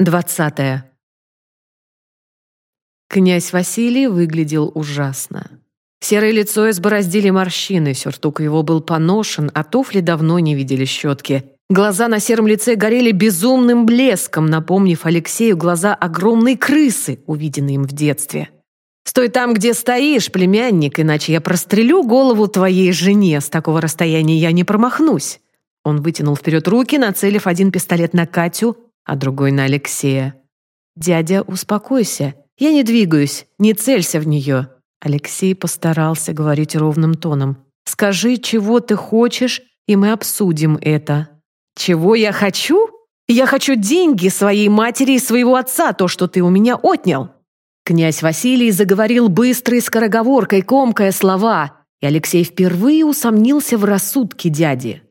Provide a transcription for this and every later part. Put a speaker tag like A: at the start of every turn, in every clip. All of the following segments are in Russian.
A: Двадцатое. Князь Василий выглядел ужасно. Серое лицо избороздили морщины, сюртук его был поношен, а туфли давно не видели щетки. Глаза на сером лице горели безумным блеском, напомнив Алексею глаза огромной крысы, увиденные им в детстве. «Стой там, где стоишь, племянник, иначе я прострелю голову твоей жене. С такого расстояния я не промахнусь». Он вытянул вперед руки, нацелив один пистолет на Катю, а другой на Алексея. «Дядя, успокойся. Я не двигаюсь. Не целься в нее». Алексей постарался говорить ровным тоном. «Скажи, чего ты хочешь, и мы обсудим это». «Чего я хочу? Я хочу деньги своей матери и своего отца, то, что ты у меня отнял». Князь Василий заговорил быстрой скороговоркой, комкая слова, и Алексей впервые усомнился в рассудке дяди.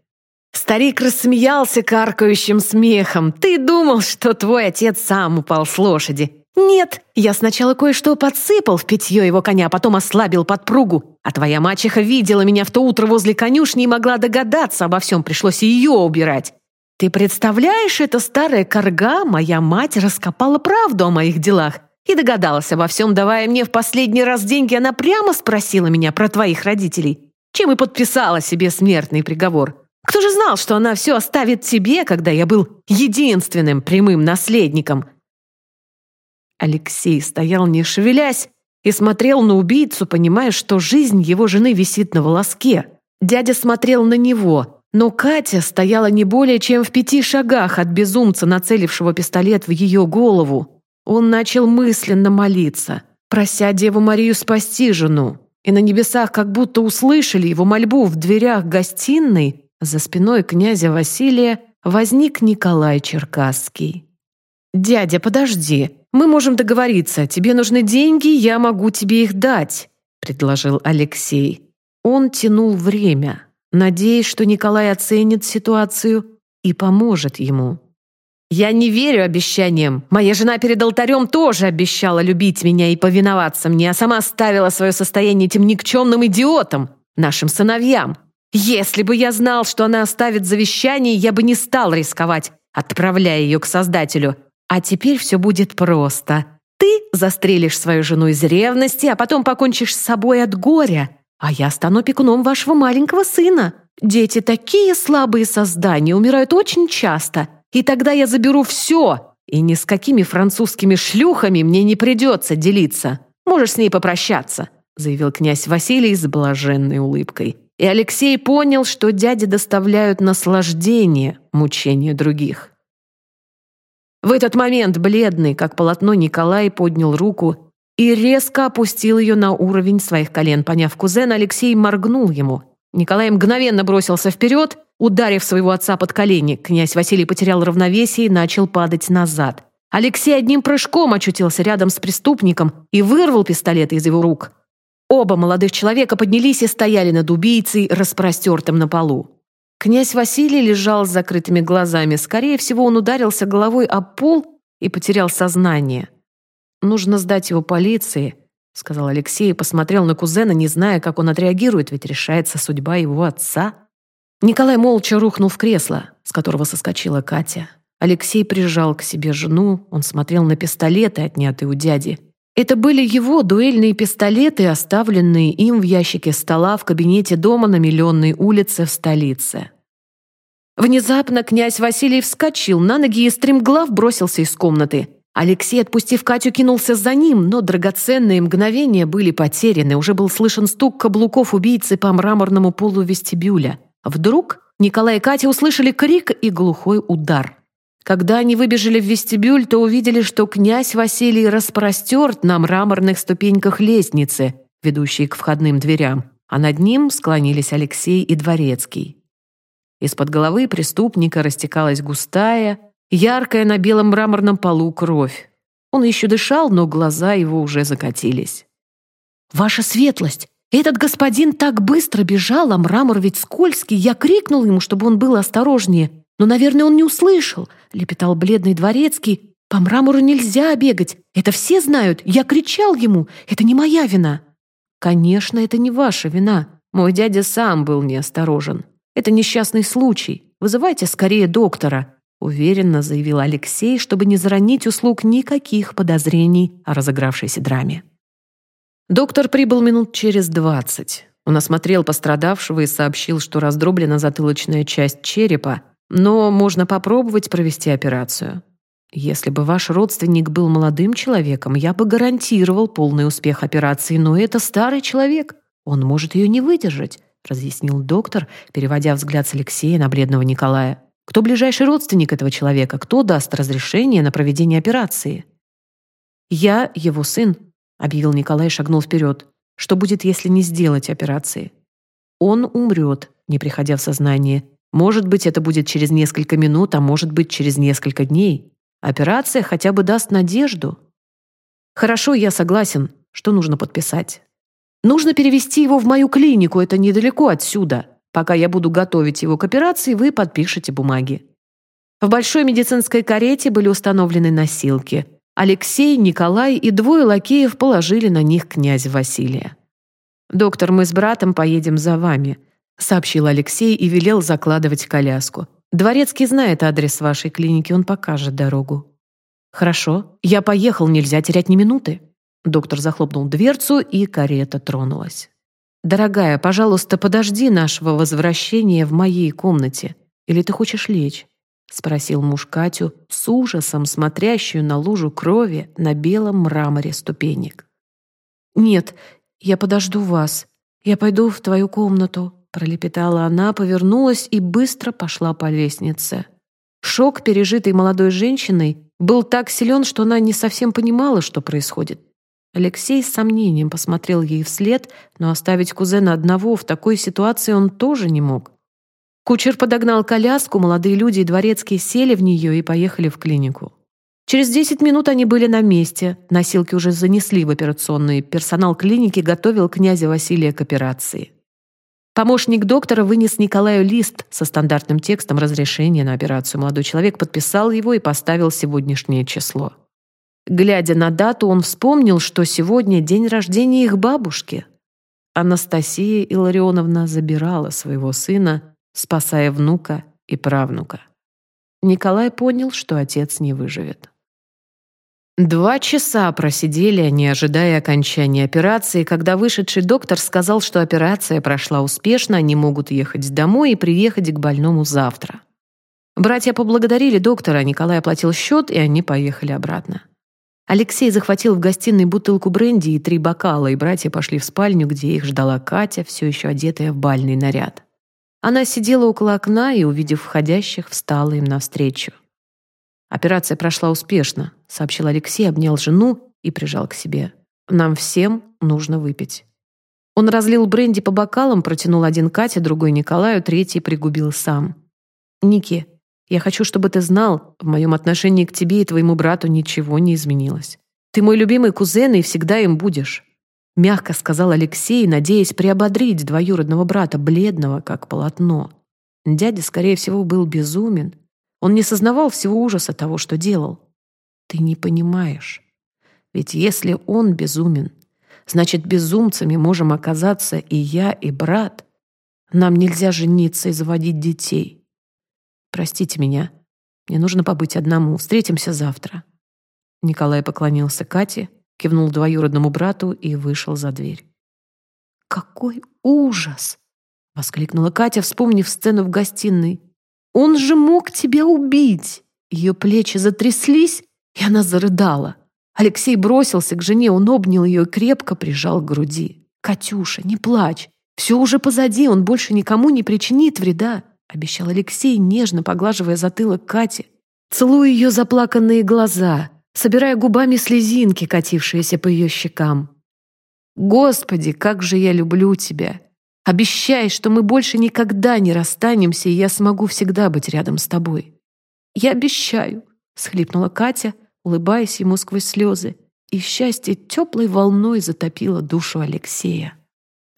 A: Старик рассмеялся каркающим смехом. «Ты думал, что твой отец сам упал с лошади? Нет, я сначала кое-что подсыпал в питье его коня, а потом ослабил подпругу. А твоя мачеха видела меня в то утро возле конюшни и могла догадаться обо всем, пришлось ее убирать. Ты представляешь, эта старая корга, моя мать, раскопала правду о моих делах и догадалась обо всем, давая мне в последний раз деньги. Она прямо спросила меня про твоих родителей, чем и подписала себе смертный приговор. Кто же знал, что она все оставит тебе, когда я был единственным прямым наследником?» Алексей стоял не шевелясь и смотрел на убийцу, понимая, что жизнь его жены висит на волоске. Дядя смотрел на него, но Катя стояла не более чем в пяти шагах от безумца, нацелившего пистолет в ее голову. Он начал мысленно молиться, прося Деву Марию спасти жену. И на небесах как будто услышали его мольбу в дверях гостиной, за спиной князя Василия возник Николай Черкасский. «Дядя, подожди, мы можем договориться. Тебе нужны деньги, я могу тебе их дать», — предложил Алексей. Он тянул время, надеясь, что Николай оценит ситуацию и поможет ему. «Я не верю обещаниям. Моя жена перед алтарем тоже обещала любить меня и повиноваться мне, а сама ставила свое состояние этим никчемным идиотам, нашим сыновьям. Если бы я знал, что она оставит завещание, я бы не стал рисковать, отправляя ее к Создателю. А теперь все будет просто. Ты застрелишь свою жену из ревности, а потом покончишь с собой от горя. А я стану пекуном вашего маленького сына. Дети такие слабые создания, умирают очень часто. И тогда я заберу все. И ни с какими французскими шлюхами мне не придется делиться. Можешь с ней попрощаться», заявил князь Василий с блаженной улыбкой. И Алексей понял, что дяди доставляют наслаждение мучению других. В этот момент бледный, как полотно, Николай поднял руку и резко опустил ее на уровень своих колен. Поняв кузена, Алексей моргнул ему. Николай мгновенно бросился вперед, ударив своего отца под колени. Князь Василий потерял равновесие и начал падать назад. Алексей одним прыжком очутился рядом с преступником и вырвал пистолет из его рук. Оба молодых человека поднялись и стояли над убийцей, распростертым на полу. Князь Василий лежал с закрытыми глазами. Скорее всего, он ударился головой о пол и потерял сознание. «Нужно сдать его полиции», — сказал Алексей и посмотрел на кузена, не зная, как он отреагирует, ведь решается судьба его отца. Николай молча рухнул в кресло, с которого соскочила Катя. Алексей прижал к себе жену, он смотрел на пистолеты, отнятые у дяди. Это были его дуэльные пистолеты, оставленные им в ящике стола в кабинете дома на Миллионной улице в столице. Внезапно князь Василий вскочил на ноги и стремглав бросился из комнаты. Алексей, отпустив Катю, кинулся за ним, но драгоценные мгновения были потеряны. Уже был слышен стук каблуков убийцы по мраморному полу вестибюля. Вдруг Николай и Катя услышали крик и глухой удар. Когда они выбежали в вестибюль, то увидели, что князь Василий распростерт на мраморных ступеньках лестницы, ведущей к входным дверям, а над ним склонились Алексей и Дворецкий. Из-под головы преступника растекалась густая, яркая на белом мраморном полу кровь. Он еще дышал, но глаза его уже закатились. «Ваша светлость! Этот господин так быстро бежал, а мрамор ведь скользкий. Я крикнул ему, чтобы он был осторожнее. Но, наверное, он не услышал, лепетал бледный дворецкий. По мрамору нельзя бегать. Это все знают. Я кричал ему. Это не моя вина. Конечно, это не ваша вина. Мой дядя сам был неосторожен. Это несчастный случай. Вызывайте скорее доктора. уверенно заявил Алексей, чтобы не заронить услуг никаких подозрений о разыгравшейся драме. Доктор прибыл минут через двадцать. Он осмотрел пострадавшего и сообщил, что раздроблена затылочная часть черепа, но можно попробовать провести операцию. Если бы ваш родственник был молодым человеком, я бы гарантировал полный успех операции, но это старый человек. Он может ее не выдержать, разъяснил доктор, переводя взгляд с Алексея на бледного Николая. Кто ближайший родственник этого человека? Кто даст разрешение на проведение операции? Я его сын, объявил Николай и шагнул вперед. Что будет, если не сделать операции? Он умрет, не приходя в сознание. Может быть, это будет через несколько минут, а может быть, через несколько дней. Операция хотя бы даст надежду. Хорошо, я согласен. Что нужно подписать? Нужно перевести его в мою клинику, это недалеко отсюда. Пока я буду готовить его к операции, вы подпишете бумаги. В большой медицинской карете были установлены носилки. Алексей, Николай и двое лакеев положили на них князя Василия. «Доктор, мы с братом поедем за вами», — сообщил Алексей и велел закладывать коляску. Дворецкий знает адрес вашей клиники, он покажет дорогу». «Хорошо, я поехал, нельзя терять ни минуты». Доктор захлопнул дверцу, и карета тронулась. «Дорогая, пожалуйста, подожди нашего возвращения в моей комнате. Или ты хочешь лечь?» — спросил муж Катю, с ужасом смотрящую на лужу крови на белом мраморе ступенек. «Нет, я подожду вас. Я пойду в твою комнату», пролепетала она, повернулась и быстро пошла по лестнице. Шок, пережитый молодой женщиной, был так силен, что она не совсем понимала, что происходит. Алексей с сомнением посмотрел ей вслед, но оставить кузена одного в такой ситуации он тоже не мог. Кучер подогнал коляску, молодые люди и дворецкие сели в нее и поехали в клинику. Через 10 минут они были на месте, носилки уже занесли в операционную, персонал клиники готовил князя Василия к операции. Помощник доктора вынес Николаю лист со стандартным текстом разрешения на операцию. Молодой человек подписал его и поставил сегодняшнее число. Глядя на дату, он вспомнил, что сегодня день рождения их бабушки. Анастасия Илларионовна забирала своего сына, спасая внука и правнука. Николай понял, что отец не выживет. Два часа просидели они, ожидая окончания операции, когда вышедший доктор сказал, что операция прошла успешно, они могут ехать домой и приехать к больному завтра. Братья поблагодарили доктора, Николай оплатил счет, и они поехали обратно. Алексей захватил в гостиной бутылку бренди и три бокала, и братья пошли в спальню, где их ждала Катя, все еще одетая в бальный наряд. Она сидела около окна и, увидев входящих, встала им навстречу. «Операция прошла успешно», — сообщил Алексей, обнял жену и прижал к себе. «Нам всем нужно выпить». Он разлил бренди по бокалам, протянул один Кате, другой Николаю, третий пригубил сам. «Ники, я хочу, чтобы ты знал, в моем отношении к тебе и твоему брату ничего не изменилось. Ты мой любимый кузен и всегда им будешь», — мягко сказал Алексей, надеясь приободрить двоюродного брата, бледного, как полотно. Дядя, скорее всего, был безумен он не сознавал всего ужаса того, что делал. Ты не понимаешь. Ведь если он безумен, значит, безумцами можем оказаться и я, и брат. Нам нельзя жениться и заводить детей. Простите меня. Мне нужно побыть одному. Встретимся завтра. Николай поклонился Кате, кивнул двоюродному брату и вышел за дверь. «Какой ужас!» — воскликнула Катя, вспомнив сцену в гостиной. Он же мог тебя убить!» Ее плечи затряслись, и она зарыдала. Алексей бросился к жене, он обнял ее и крепко прижал к груди. «Катюша, не плачь. Все уже позади, он больше никому не причинит вреда», обещал Алексей, нежно поглаживая затылок Кати. Целуя ее заплаканные глаза, собирая губами слезинки, катившиеся по ее щекам. «Господи, как же я люблю тебя! Обещай, что мы больше никогда не расстанемся, и я смогу всегда быть рядом с тобой». «Я обещаю», — схлипнула Катя, улыбаясь ему сквозь слезы, и счастье теплой волной затопило душу Алексея.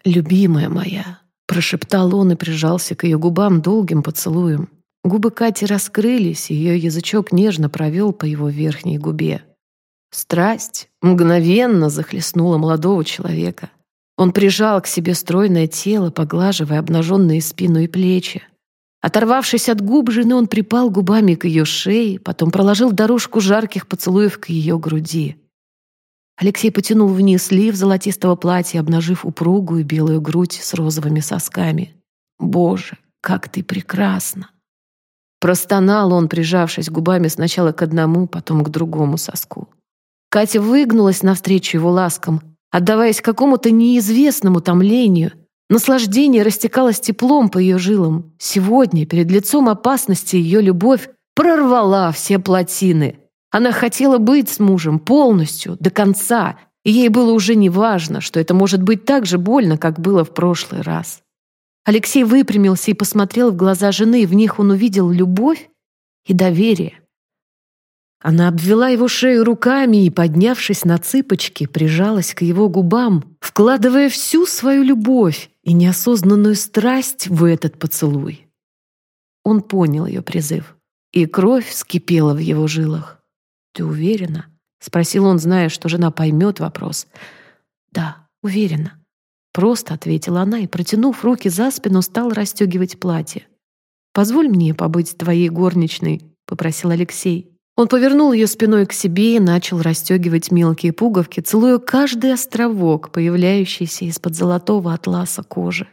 A: «Любимая моя», — прошептал он и прижался к ее губам долгим поцелуем. Губы Кати раскрылись, и ее язычок нежно провел по его верхней губе. Страсть мгновенно захлестнула молодого человека. Он прижал к себе стройное тело, поглаживая обнаженные спину и плечи. Оторвавшись от губ жены, он припал губами к ее шее, потом проложил дорожку жарких поцелуев к ее груди. Алексей потянул вниз лиф золотистого платья, обнажив упругую белую грудь с розовыми сосками. «Боже, как ты прекрасна!» Простонал он, прижавшись губами сначала к одному, потом к другому соску. Катя выгнулась навстречу его ласкам, отдаваясь какому-то неизвестному томлению, Наслаждение растекалось теплом по ее жилам. Сегодня, перед лицом опасности, ее любовь прорвала все плотины. Она хотела быть с мужем полностью, до конца, и ей было уже не важно, что это может быть так же больно, как было в прошлый раз. Алексей выпрямился и посмотрел в глаза жены, и в них он увидел любовь и доверие. Она обвела его шею руками и, поднявшись на цыпочки, прижалась к его губам, вкладывая всю свою любовь и неосознанную страсть в этот поцелуй. Он понял ее призыв, и кровь вскипела в его жилах. «Ты уверена?» — спросил он, зная, что жена поймет вопрос. «Да, уверена». Просто ответила она и, протянув руки за спину, стал расстегивать платье. «Позволь мне побыть твоей горничной», — попросил Алексей. Он повернул ее спиной к себе и начал расстегивать мелкие пуговки, целуя каждый островок, появляющийся из-под золотого атласа кожи.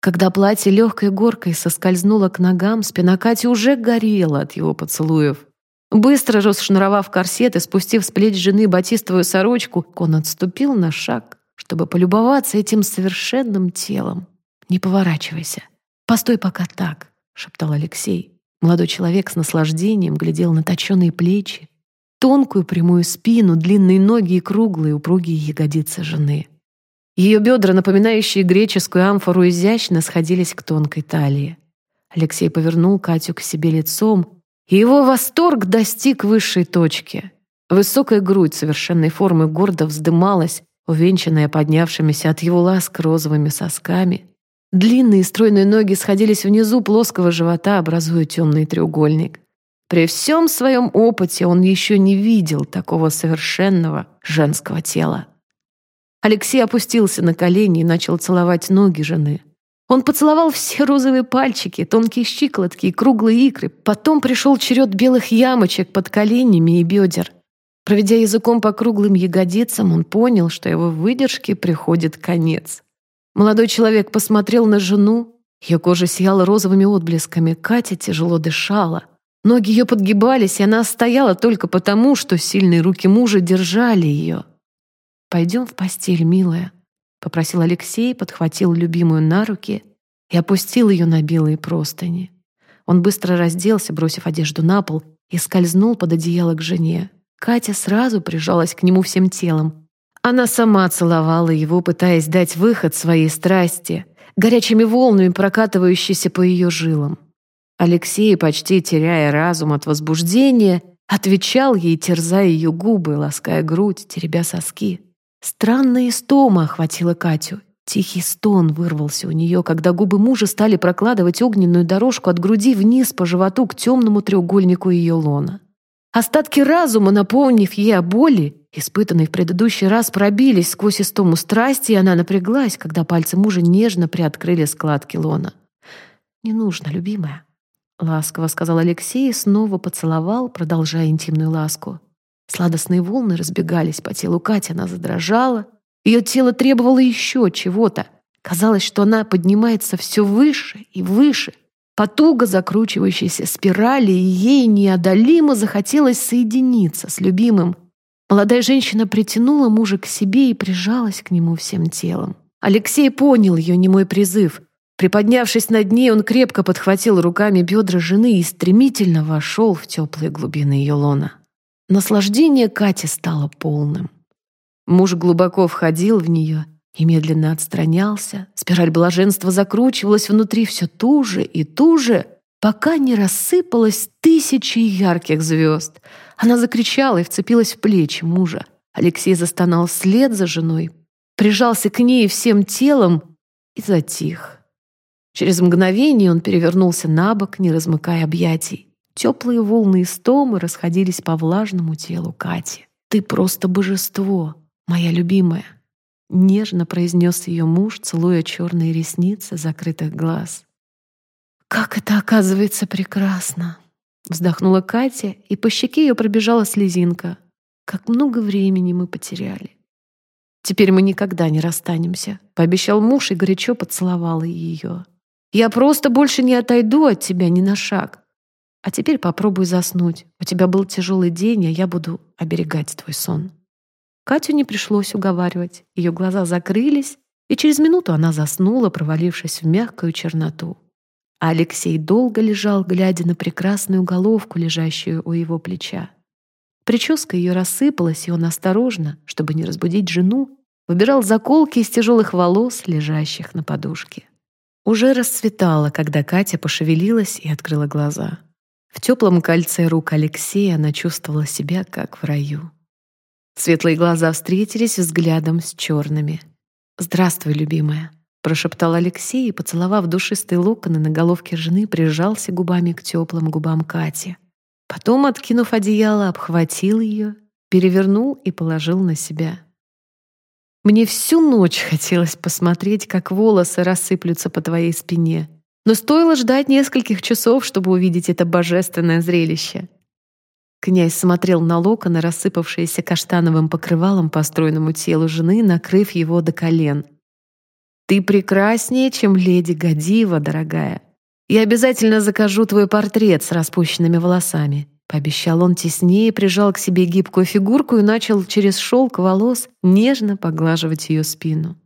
A: Когда платье легкой горкой соскользнуло к ногам, спина Кати уже горела от его поцелуев. Быстро расшнуровав корсет и спустив с плеч жены батистовую сорочку, он отступил на шаг, чтобы полюбоваться этим совершенным телом. «Не поворачивайся. Постой пока так», — шептал Алексей. Молодой человек с наслаждением глядел на точеные плечи, тонкую прямую спину, длинные ноги и круглые упругие ягодицы жены. Ее бедра, напоминающие греческую амфору, изящно сходились к тонкой талии. Алексей повернул Катю к себе лицом, и его восторг достиг высшей точки. Высокая грудь совершенной формы гордо вздымалась, увенчанная поднявшимися от его ласк розовыми сосками, Длинные стройные ноги сходились внизу плоского живота, образуя темный треугольник. При всем своем опыте он еще не видел такого совершенного женского тела. Алексей опустился на колени и начал целовать ноги жены. Он поцеловал все розовые пальчики, тонкие щиколотки и круглые икры. Потом пришел черед белых ямочек под коленями и бедер. Проведя языком по круглым ягодицам, он понял, что его выдержке приходит конец. Молодой человек посмотрел на жену. Ее кожа сияла розовыми отблесками. Катя тяжело дышала. Ноги ее подгибались, и она стояла только потому, что сильные руки мужа держали ее. «Пойдем в постель, милая», — попросил Алексей, подхватил любимую на руки и опустил ее на белые простыни. Он быстро разделся, бросив одежду на пол, и скользнул под одеяло к жене. Катя сразу прижалась к нему всем телом, она сама целовала его, пытаясь дать выход своей страсти, горячими волнами прокатывающейся по ее жилам. Алексей, почти теряя разум от возбуждения, отвечал ей, терзая ее губы, лаская грудь, теребя соски. Странная истома охватила Катю. Тихий стон вырвался у нее, когда губы мужа стали прокладывать огненную дорожку от груди вниз по животу к темному треугольнику ее лона. Остатки разума, наполнив ей о боли, испытанной в предыдущий раз, пробились сквозь истому страсти, и она напряглась, когда пальцы мужа нежно приоткрыли складки лона. «Не нужно, любимая», — ласково сказал Алексей и снова поцеловал, продолжая интимную ласку. Сладостные волны разбегались по телу Кати, она задрожала. Ее тело требовало еще чего-то. Казалось, что она поднимается все выше и выше, по туго закручивающейся спирали, и ей неодолимо захотелось соединиться с любимым, Молодая женщина притянула мужа к себе и прижалась к нему всем телом. Алексей понял ее немой призыв. Приподнявшись над ней, он крепко подхватил руками бедра жены и стремительно вошел в теплые глубины ее лона. Наслаждение Кати стало полным. Муж глубоко входил в нее и медленно отстранялся. Спираль блаженства закручивалась внутри все туже и туже, пока не рассыпалось тысячи ярких звезд — она закричала и вцепилась в плечи мужа. Алексей застонал вслед за женой, прижался к ней всем телом и затих. Через мгновение он перевернулся на бок, не размыкая объятий. Теплые волны истомы расходились по влажному телу Кати. «Ты просто божество, моя любимая!» Нежно произнес ее муж, целуя черные ресницы закрытых глаз. «Как это оказывается прекрасно!» Вздохнула Катя, и по щеке ее пробежала слезинка. «Как много времени мы потеряли!» «Теперь мы никогда не расстанемся», — пообещал муж и горячо поцеловал ее. «Я просто больше не отойду от тебя ни на шаг. А теперь попробуй заснуть. У тебя был тяжелый день, а я буду оберегать твой сон». Катю не пришлось уговаривать. Ее глаза закрылись, и через минуту она заснула, провалившись в мягкую черноту. Алексей долго лежал, глядя на прекрасную головку, лежащую у его плеча. Прическа ее рассыпалась, и он осторожно, чтобы не разбудить жену, выбирал заколки из тяжелых волос, лежащих на подушке. Уже расцветало, когда Катя пошевелилась и открыла глаза. В теплом кольце рук Алексея она чувствовала себя, как в раю. Светлые глаза встретились взглядом с черными. «Здравствуй, любимая», — прошептал Алексей и, поцеловав душистые локоны на головке жены, прижался губами к теплым губам Кати. Потом, откинув одеяло, обхватил ее, перевернул и положил на себя. «Мне всю ночь хотелось посмотреть, как волосы рассыплются по твоей спине, но стоило ждать нескольких часов, чтобы увидеть это божественное зрелище». Князь смотрел на локоны, рассыпавшиеся каштановым покрывалом по стройному телу жены, накрыв его до колен. «Ты прекраснее, чем леди Гадива, дорогая. Я обязательно закажу твой портрет с распущенными волосами», пообещал он теснее, прижал к себе гибкую фигурку и начал через шелк волос нежно поглаживать ее спину.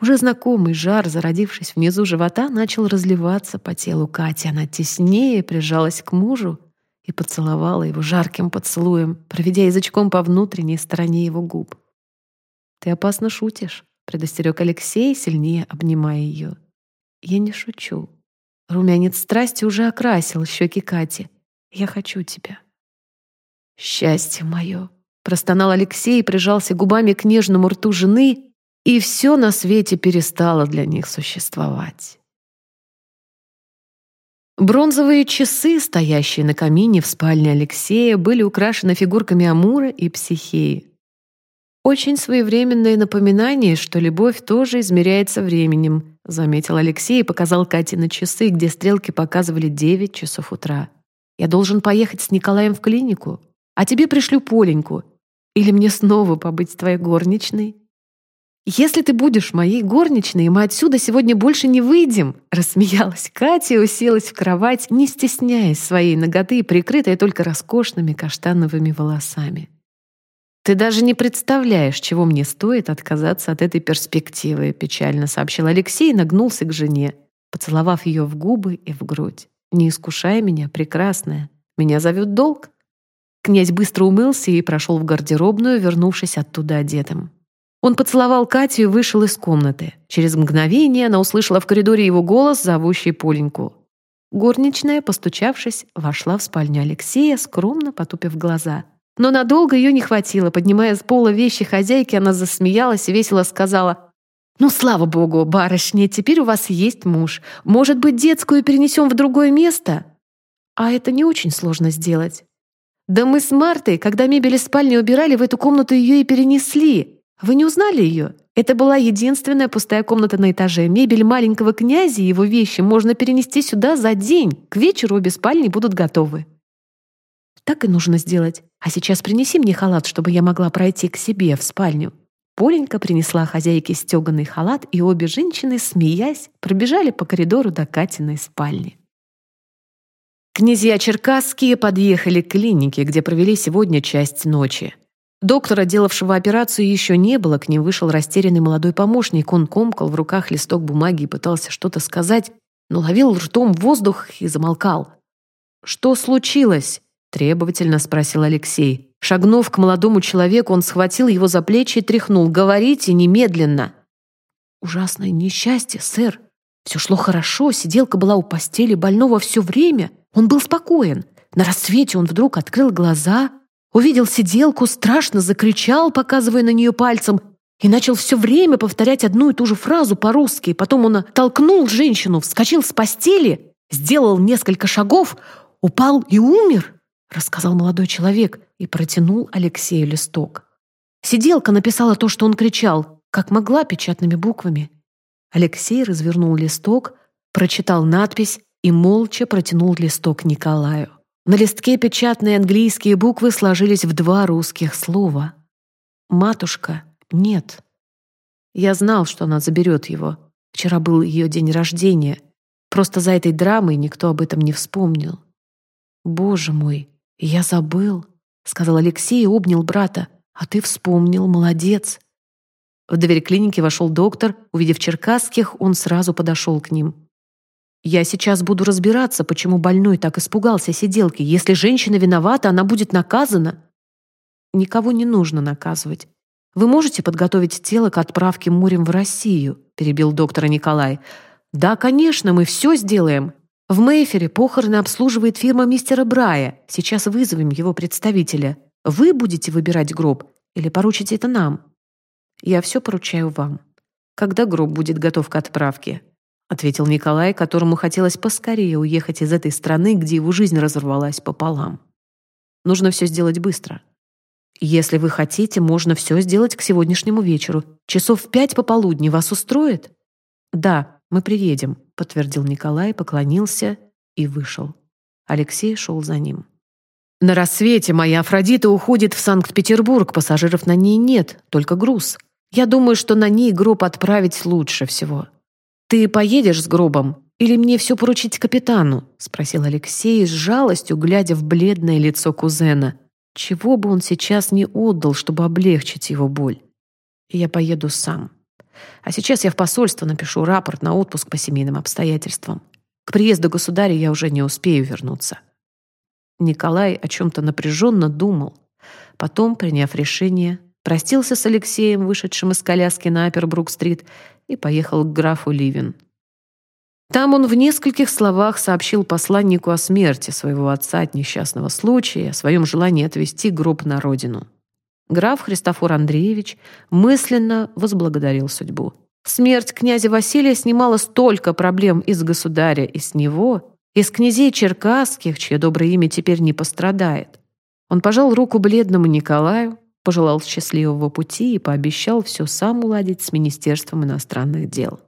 A: Уже знакомый жар, зародившись внизу живота, начал разливаться по телу Кати. Она теснее прижалась к мужу, и поцеловала его жарким поцелуем, проведя язычком по внутренней стороне его губ. «Ты опасно шутишь», — предостерег Алексей, сильнее обнимая ее. «Я не шучу. Румянец страсти уже окрасил щеки Кати. Я хочу тебя». «Счастье мое!» — простонал Алексей и прижался губами к нежному рту жены, и все на свете перестало для них существовать. Бронзовые часы, стоящие на камине в спальне Алексея, были украшены фигурками Амура и Психеи. «Очень своевременное напоминание, что любовь тоже измеряется временем», заметил Алексей и показал Кате на часы, где стрелки показывали 9 часов утра. «Я должен поехать с Николаем в клинику, а тебе пришлю Поленьку. Или мне снова побыть твоей горничной?» «Если ты будешь моей горничной, мы отсюда сегодня больше не выйдем!» Рассмеялась Катя и уселась в кровать, не стесняясь своей ноготы, прикрытой только роскошными каштановыми волосами. «Ты даже не представляешь, чего мне стоит отказаться от этой перспективы», печально сообщил Алексей и нагнулся к жене, поцеловав ее в губы и в грудь. «Не искушай меня, прекрасная. Меня зовет долг». Князь быстро умылся и прошел в гардеробную, вернувшись оттуда одетым. Он поцеловал Катю и вышел из комнаты. Через мгновение она услышала в коридоре его голос, зовущий Поленьку. Горничная, постучавшись, вошла в спальню Алексея, скромно потупив глаза. Но надолго ее не хватило. Поднимая с пола вещи хозяйки, она засмеялась и весело сказала «Ну, слава богу, барышня, теперь у вас есть муж. Может быть, детскую перенесем в другое место?» А это не очень сложно сделать. Да мы с Мартой, когда мебель из спальни убирали, в эту комнату ее и перенесли. Вы не узнали ее? Это была единственная пустая комната на этаже. Мебель маленького князя и его вещи можно перенести сюда за день. К вечеру обе спальни будут готовы. Так и нужно сделать. А сейчас принеси мне халат, чтобы я могла пройти к себе в спальню. Поленька принесла хозяйке стеганый халат, и обе женщины, смеясь, пробежали по коридору до Катиной спальни. Князья Черкасские подъехали к клинике, где провели сегодня часть ночи. Доктора, делавшего операцию, еще не было, к ним вышел растерянный молодой помощник. Он комкал в руках листок бумаги и пытался что-то сказать, но ловил ртом воздух и замолкал. «Что случилось?» – требовательно спросил Алексей. Шагнув к молодому человеку, он схватил его за плечи и тряхнул. «Говорите немедленно!» «Ужасное несчастье, сэр. Все шло хорошо, сиделка была у постели больного все время. Он был спокоен. На рассвете он вдруг открыл глаза – Увидел сиделку, страшно закричал, показывая на нее пальцем, и начал все время повторять одну и ту же фразу по-русски. Потом он толкнул женщину, вскочил с постели, сделал несколько шагов, упал и умер, рассказал молодой человек и протянул Алексею листок. Сиделка написала то, что он кричал, как могла печатными буквами. Алексей развернул листок, прочитал надпись и молча протянул листок Николаю. На листке печатные английские буквы сложились в два русских слова. «Матушка, нет». Я знал, что она заберет его. Вчера был ее день рождения. Просто за этой драмой никто об этом не вспомнил. «Боже мой, я забыл», — сказал Алексей и обнял брата. «А ты вспомнил, молодец». В дверь клиники вошел доктор. Увидев черкасских, он сразу подошел к ним. «Я сейчас буду разбираться, почему больной так испугался сиделки. Если женщина виновата, она будет наказана». «Никого не нужно наказывать. Вы можете подготовить тело к отправке морем в Россию?» перебил доктора Николай. «Да, конечно, мы все сделаем. В Мейфере похороны обслуживает фирма мистера Брая. Сейчас вызовем его представителя. Вы будете выбирать гроб или поручите это нам?» Я все поручаю вам. Когда гроб будет готов к отправке?» — ответил Николай, которому хотелось поскорее уехать из этой страны, где его жизнь разорвалась пополам. «Нужно все сделать быстро. Если вы хотите, можно все сделать к сегодняшнему вечеру. Часов в пять пополудни вас устроит?» «Да, мы приедем», — подтвердил Николай, поклонился и вышел. Алексей шел за ним. «На рассвете моя Афродита уходит в Санкт-Петербург, пассажиров на ней нет, только груз. Я думаю, что на ней гроб отправить лучше всего. Ты поедешь с гробом или мне все поручить капитану?» — спросил Алексей с жалостью, глядя в бледное лицо кузена. Чего бы он сейчас не отдал, чтобы облегчить его боль? Я поеду сам. А сейчас я в посольство напишу рапорт на отпуск по семейным обстоятельствам. К приезду государя я уже не успею вернуться. Николай о чем-то напряженно думал. Потом, приняв решение, простился с Алексеем, вышедшим из коляски на Апербрук-стрит, и поехал к графу Ливин. Там он в нескольких словах сообщил посланнику о смерти своего отца от несчастного случая, о своем желании отвезти гроб на родину. Граф Христофор Андреевич мысленно возблагодарил судьбу. Смерть князя Василия снимала столько проблем из государя и с него, из князей черкасских, чье доброе имя теперь не пострадает. Он пожал руку бледному Николаю, пожелал счастливого пути и пообещал все сам уладить с Министерством иностранных дел.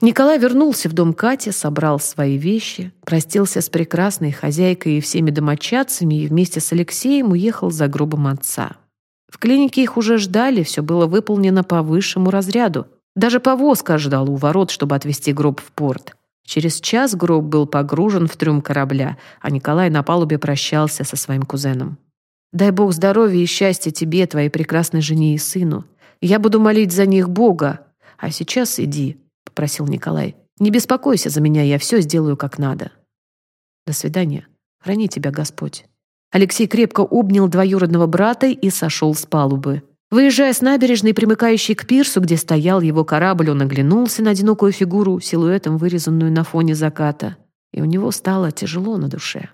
A: Николай вернулся в дом Кати, собрал свои вещи, простился с прекрасной хозяйкой и всеми домочадцами и вместе с Алексеем уехал за гробом отца. В клинике их уже ждали, все было выполнено по высшему разряду. Даже повозка ждала у ворот, чтобы отвезти гроб в порт. Через час гроб был погружен в трюм корабля, а Николай на палубе прощался со своим кузеном. Дай Бог здоровья и счастья тебе, твоей прекрасной жене и сыну. Я буду молить за них Бога. А сейчас иди, — попросил Николай. Не беспокойся за меня, я все сделаю как надо. До свидания. Храни тебя Господь. Алексей крепко обнял двоюродного брата и сошел с палубы. Выезжая с набережной, примыкающей к пирсу, где стоял его корабль, он оглянулся на одинокую фигуру, силуэтом вырезанную на фоне заката, и у него стало тяжело на душе.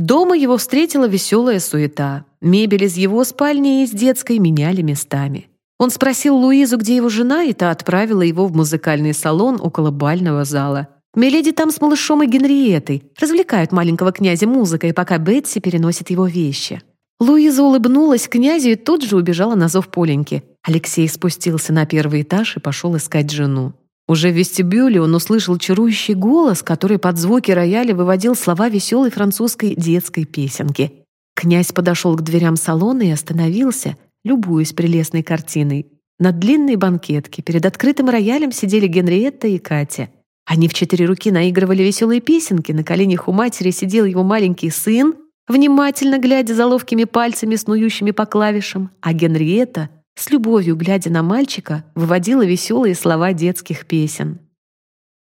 A: Дома его встретила веселая суета. Мебель из его спальни и из детской меняли местами. Он спросил Луизу, где его жена, и та отправила его в музыкальный салон около бального зала. Миледи там с малышом и Генриетой. Развлекают маленького князя музыкой, пока Бетси переносит его вещи. Луиза улыбнулась князю и тут же убежала на зов Поленьки. Алексей спустился на первый этаж и пошел искать жену. Уже в вестибюле он услышал чарующий голос, который под звуки рояля выводил слова веселой французской детской песенки. Князь подошел к дверям салона и остановился, любуясь прелестной картиной. На длинной банкетке перед открытым роялем сидели Генриетта и Катя. Они в четыре руки наигрывали веселые песенки, на коленях у матери сидел его маленький сын, внимательно глядя за ловкими пальцами, снующими по клавишам, а Генриетта — с любовью, глядя на мальчика, выводила веселые слова детских песен.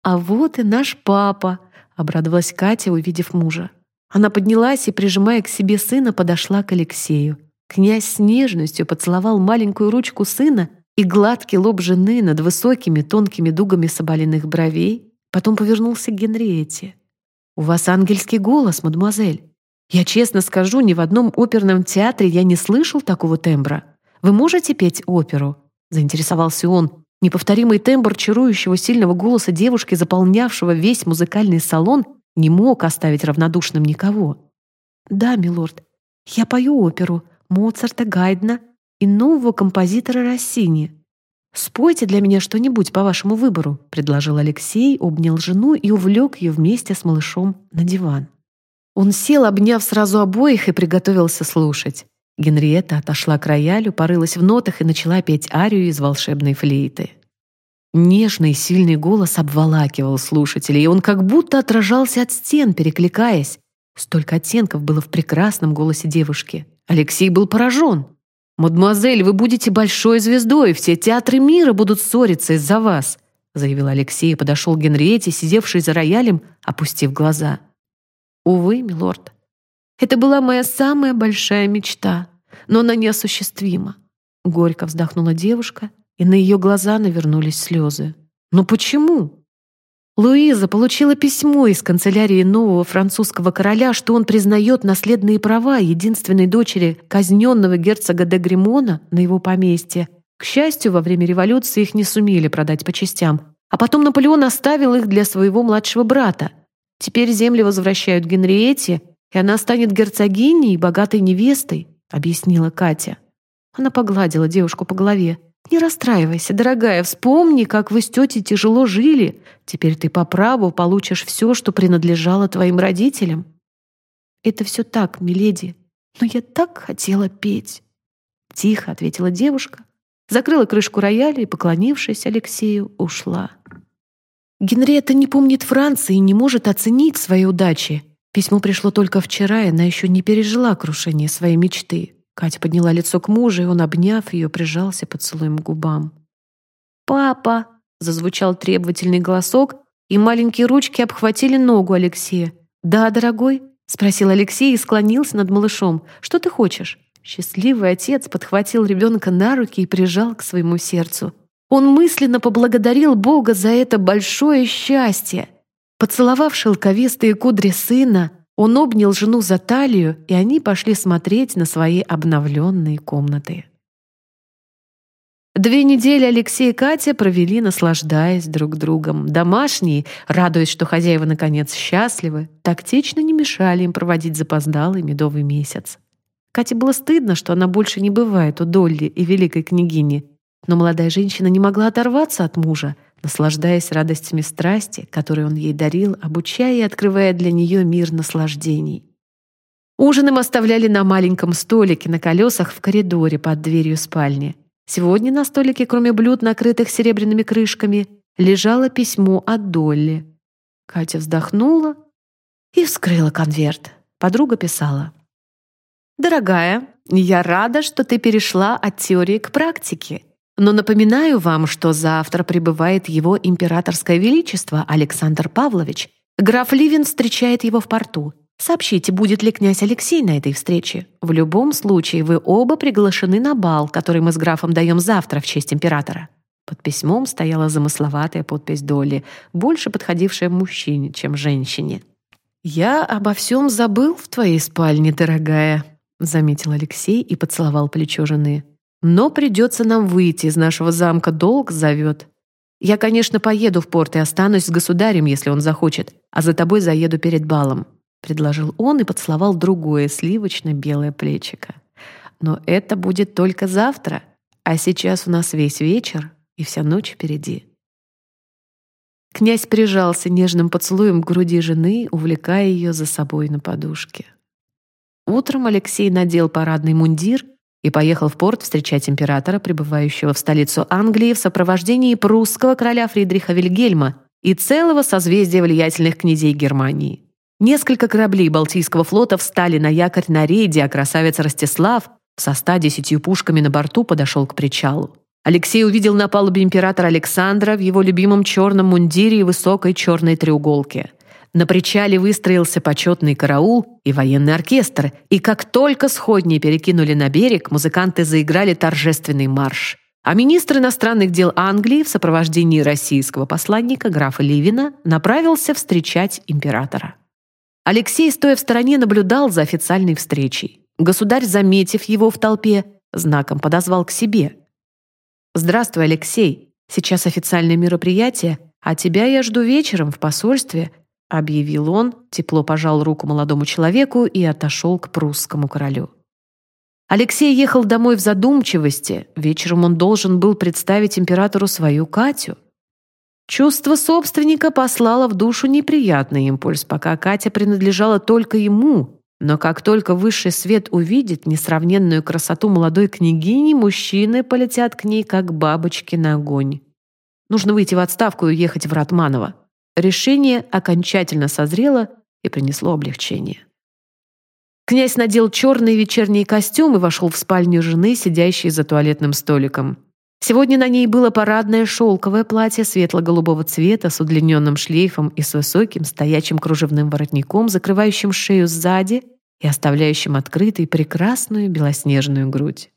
A: «А вот и наш папа», — обрадовалась Катя, увидев мужа. Она поднялась и, прижимая к себе сына, подошла к Алексею. Князь с нежностью поцеловал маленькую ручку сына и гладкий лоб жены над высокими тонкими дугами соболенных бровей, потом повернулся к Генриете. «У вас ангельский голос, мадемуазель. Я честно скажу, ни в одном оперном театре я не слышал такого тембра. Вы можете петь оперу?» — заинтересовался он. Неповторимый тембр чарующего сильного голоса девушки, заполнявшего весь музыкальный салон, не мог оставить равнодушным никого. «Да, милорд, я пою оперу Моцарта, Гайдна и нового композитора Россини». «Спойте для меня что-нибудь по вашему выбору», — предложил Алексей, обнял жену и увлек ее вместе с малышом на диван. Он сел, обняв сразу обоих, и приготовился слушать. Генриетта отошла к роялю, порылась в нотах и начала петь арию из волшебной флейты. Нежный, сильный голос обволакивал слушателей, и он как будто отражался от стен, перекликаясь. Столько оттенков было в прекрасном голосе девушки. Алексей был поражен. «Мадемуазель, вы будете большой звездой, все театры мира будут ссориться из-за вас», заявил Алексей и подошел к Генриете, сидевшей за роялем, опустив глаза. «Увы, милорд, это была моя самая большая мечта, но она неосуществима». Горько вздохнула девушка и на ее глаза навернулись слезы. «Но почему?» Луиза получила письмо из канцелярии нового французского короля, что он признает наследные права единственной дочери казненного герцога де Гримона на его поместье. К счастью, во время революции их не сумели продать по частям, а потом Наполеон оставил их для своего младшего брата. Теперь земли возвращают Генриетте, и она станет герцогиней и богатой невестой, объяснила Катя. Она погладила девушку по голове. «Не расстраивайся, дорогая, вспомни, как вы с тетей тяжело жили. Теперь ты по праву получишь все, что принадлежало твоим родителям». «Это все так, миледи, но я так хотела петь». Тихо ответила девушка, закрыла крышку рояля и, поклонившись Алексею, ушла. Генриетта не помнит Франции и не может оценить свои удачи. Письмо пришло только вчера, и она еще не пережила крушение своей мечты. Катя подняла лицо к мужу, и он, обняв ее, прижался поцелуем к губам. «Папа!» — зазвучал требовательный голосок, и маленькие ручки обхватили ногу Алексея. «Да, дорогой?» — спросил Алексей и склонился над малышом. «Что ты хочешь?» Счастливый отец подхватил ребенка на руки и прижал к своему сердцу. Он мысленно поблагодарил Бога за это большое счастье. Поцеловав шелковистые кудри сына, он обнял жену за талию, и они пошли смотреть на свои обновленные комнаты. Две недели Алексей и Катя провели, наслаждаясь друг другом. Домашние, радуясь, что хозяева наконец счастливы, тактично не мешали им проводить запоздалый медовый месяц. Кате было стыдно, что она больше не бывает у Долли и великой княгини, но молодая женщина не могла оторваться от мужа, наслаждаясь радостями страсти, которые он ей дарил, обучая и открывая для нее мир наслаждений. Ужин им оставляли на маленьком столике на колесах в коридоре под дверью спальни. Сегодня на столике, кроме блюд, накрытых серебряными крышками, лежало письмо от Долли. Катя вздохнула и вскрыла конверт. Подруга писала. «Дорогая, я рада, что ты перешла от теории к практике. Но напоминаю вам, что завтра прибывает его императорское величество Александр Павлович. Граф Ливин встречает его в порту. Сообщите, будет ли князь Алексей на этой встрече. В любом случае, вы оба приглашены на бал, который мы с графом даем завтра в честь императора». Под письмом стояла замысловатая подпись Долли, больше подходившая мужчине, чем женщине. «Я обо всем забыл в твоей спальне, дорогая», — заметил Алексей и поцеловал плечо жены. Но придется нам выйти из нашего замка, долг зовет. Я, конечно, поеду в порт и останусь с государем, если он захочет, а за тобой заеду перед балом», — предложил он и поцеловал другое сливочно-белое плечико. «Но это будет только завтра, а сейчас у нас весь вечер и вся ночь впереди». Князь прижался нежным поцелуем к груди жены, увлекая ее за собой на подушке. Утром Алексей надел парадный мундир и поехал в порт встречать императора, прибывающего в столицу Англии в сопровождении прусского короля Фридриха Вильгельма и целого созвездия влиятельных князей Германии. Несколько кораблей Балтийского флота встали на якорь на рейде, а красавец Ростислав со ста десятью пушками на борту подошел к причалу. Алексей увидел на палубе императора Александра в его любимом черном мундире и высокой черной треуголке – на причале выстроился почетный караул и военный оркестр, и как только сходни перекинули на берег, музыканты заиграли торжественный марш. А министр иностранных дел Англии в сопровождении российского посланника графа Ливина направился встречать императора. Алексей, стоя в стороне, наблюдал за официальной встречей. Государь, заметив его в толпе, знаком подозвал к себе. «Здравствуй, Алексей. Сейчас официальное мероприятие, а тебя я жду вечером в посольстве — объявил он, тепло пожал руку молодому человеку и отошел к прусскому королю. Алексей ехал домой в задумчивости. Вечером он должен был представить императору свою Катю. Чувство собственника послало в душу неприятный импульс, пока Катя принадлежала только ему. Но как только высший свет увидит несравненную красоту молодой княгини, мужчины полетят к ней, как бабочки на огонь. Нужно выйти в отставку и уехать в Ратманово. Решение окончательно созрело и принесло облегчение. Князь надел черный вечерний костюм и вошел в спальню жены, сидящей за туалетным столиком. Сегодня на ней было парадное шелковое платье светло-голубого цвета с удлиненным шлейфом и с высоким стоячим кружевным воротником, закрывающим шею сзади и оставляющим открытой прекрасную белоснежную грудь.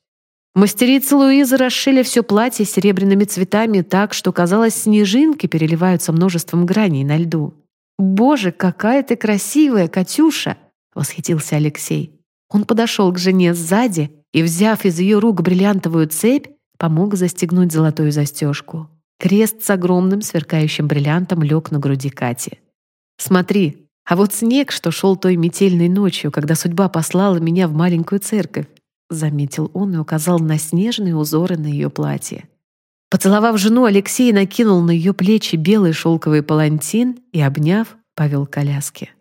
A: Мастерицы Луизы расшили все платье серебряными цветами так, что, казалось, снежинки переливаются множеством граней на льду. «Боже, какая ты красивая, Катюша!» — восхитился Алексей. Он подошел к жене сзади и, взяв из ее рук бриллиантовую цепь, помог застегнуть золотую застежку. Крест с огромным сверкающим бриллиантом лег на груди Кати. «Смотри, а вот снег, что шел той метельной ночью, когда судьба послала меня в маленькую церковь», заметил он и указал на снежные узоры на ее платье. Поцеловав жену, Алексей накинул на ее плечи белый шелковый палантин и, обняв, повел к коляске.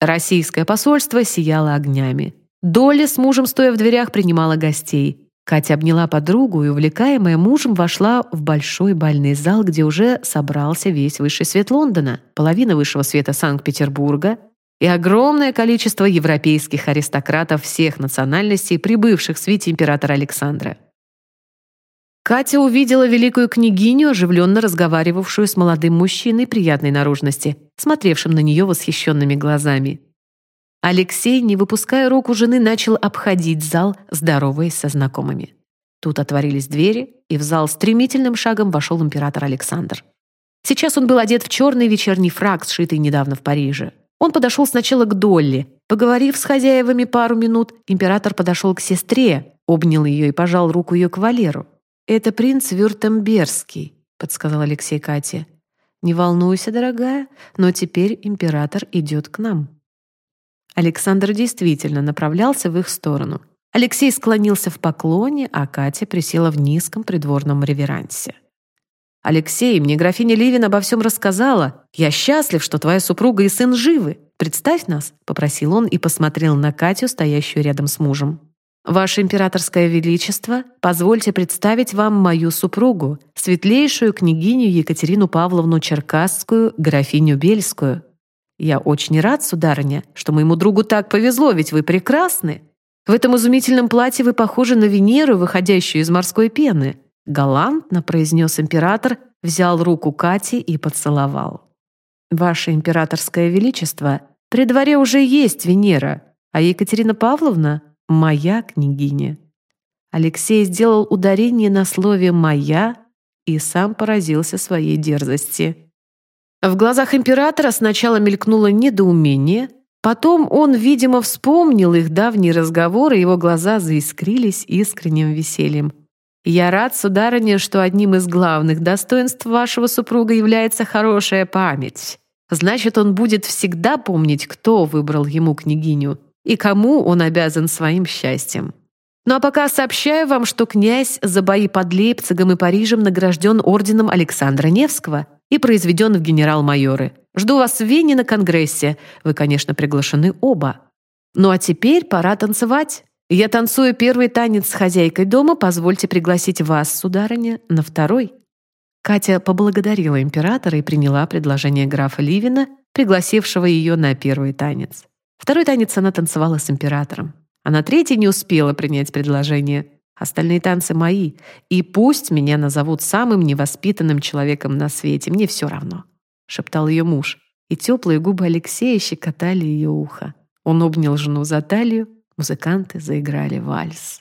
A: Российское посольство сияло огнями. Доля с мужем, стоя в дверях, принимала гостей. Катя обняла подругу и, увлекаемая мужем, вошла в большой бальный зал, где уже собрался весь высший свет Лондона, половина высшего света Санкт-Петербурга и огромное количество европейских аристократов всех национальностей, прибывших в свите императора Александра. Катя увидела великую княгиню, оживленно разговаривавшую с молодым мужчиной приятной наружности, смотревшим на нее восхищенными глазами. Алексей, не выпуская руку жены, начал обходить зал, здороваясь со знакомыми. Тут отворились двери, и в зал стремительным шагом вошел император Александр. Сейчас он был одет в черный вечерний фраг, сшитый недавно в Париже. Он подошел сначала к Долли. Поговорив с хозяевами пару минут, император подошел к сестре, обнял ее и пожал руку ее кавалеру. «Это принц Вюртемберский», — подсказал Алексей Кате. «Не волнуйся, дорогая, но теперь император идет к нам». Александр действительно направлялся в их сторону. Алексей склонился в поклоне, а Катя присела в низком придворном реверансе. «Алексей, мне графиня Ливин обо всем рассказала. Я счастлив, что твоя супруга и сын живы. Представь нас», — попросил он и посмотрел на Катю, стоящую рядом с мужем. «Ваше императорское величество, позвольте представить вам мою супругу, светлейшую княгиню Екатерину Павловну Черкасскую, графиню Бельскую». «Я очень рад, сударыня, что моему другу так повезло, ведь вы прекрасны. В этом изумительном платье вы похожи на Венеру, выходящую из морской пены». Галантно произнес император, взял руку Кати и поцеловал. «Ваше императорское величество, при дворе уже есть Венера, а Екатерина Павловна — моя княгиня». Алексей сделал ударение на слове «моя» и сам поразился своей дерзости. В глазах императора сначала мелькнуло недоумение, потом он, видимо, вспомнил их давний разговор, и его глаза заискрились искренним весельем. «Я рад, сударыня, что одним из главных достоинств вашего супруга является хорошая память. Значит, он будет всегда помнить, кто выбрал ему княгиню и кому он обязан своим счастьем. Ну а пока сообщаю вам, что князь за бои под Лейпцигом и Парижем награжден орденом Александра Невского и произведен в генерал-майоры. Жду вас в Вене на конгрессе. Вы, конечно, приглашены оба. Ну а теперь пора танцевать. Я танцую первый танец с хозяйкой дома, позвольте пригласить вас, сударыня, на второй». Катя поблагодарила императора и приняла предложение графа Ливина, пригласившего ее на первый танец. Второй танец она танцевала с императором. А на третий не успела принять предложение. Остальные танцы мои, и пусть меня назовут самым невоспитанным человеком на свете, мне все равно», — шептал ее муж, и теплые губы Алексея щекотали ее ухо. Он обнял жену за талию, музыканты заиграли вальс.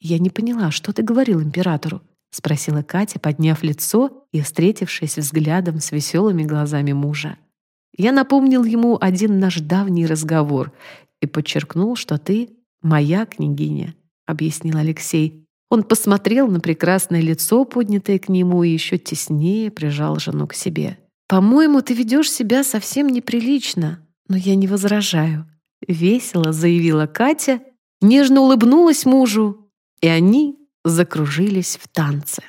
A: «Я не поняла, что ты говорил императору?» — спросила Катя, подняв лицо и встретившись взглядом с веселыми глазами мужа. Я напомнил ему один наш давний разговор и подчеркнул, что ты моя княгиня. — объяснил Алексей. Он посмотрел на прекрасное лицо, поднятое к нему, и еще теснее прижал жену к себе. «По-моему, ты ведешь себя совсем неприлично, но я не возражаю», — весело заявила Катя нежно улыбнулась мужу, и они закружились в танце.